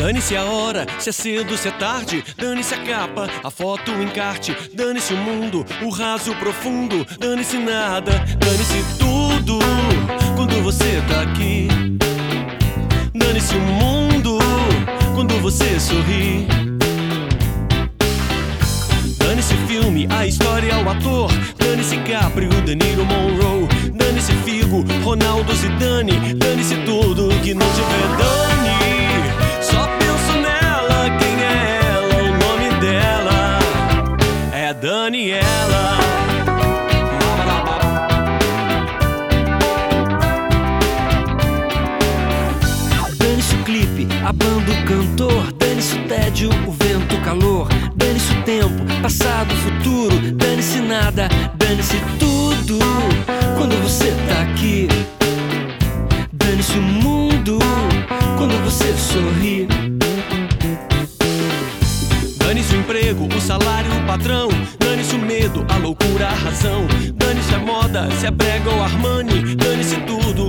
Dane-se a hora, se é cedo, se é tarde. Dane-se a capa, a foto, o encarte. Dane-se o mundo, o raso, profundo. Dane-se nada, dane-se tudo. Quando você tá aqui. Dane-se o mundo, quando você sorri. Dane-se filme, a história, o ator. Dane-se Caprio, De Niro, Monroe. Dane-se Figo, Ronaldo, Zidane. Dane-se tudo clipe, a banda, o cantor. Dane-se o tédio, o vento, o calor. Dane-se o tempo, passado, futuro. Dane-se nada, dane-se tudo. Quando você tá aqui, dane-se o mundo. Quando você sorri. Dane-se o emprego, o salário, o patrão. Dane-se o medo, a loucura, a razão. Dane-se a moda, se é brega ou Armani. Dane-se tudo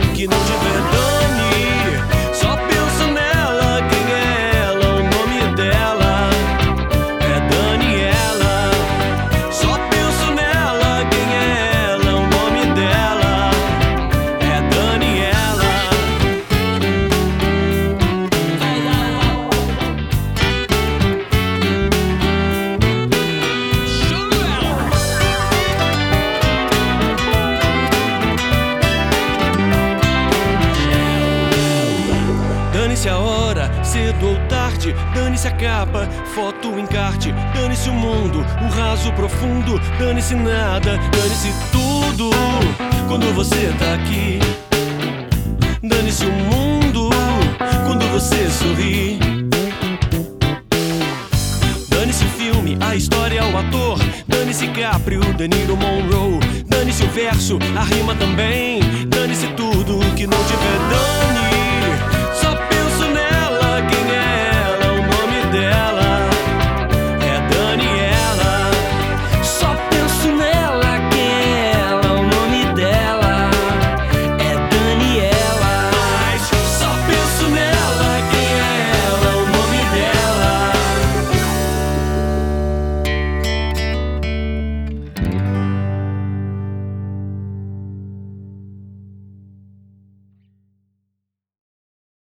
Dane-se a hora, cedo ou tarde. Dane-se a capa, foto, encarte. Dane-se o mundo, o raso, profundo. Dane-se nada, dane-se tudo. Quando você tá aqui. Dane-se o mundo, quando você sorri. Dane-se o filme, a história, o ator. Dane-se Caprio, De Niro, Monroe. Dane-se o verso, a rima também. Dane-se tudo que não tiver.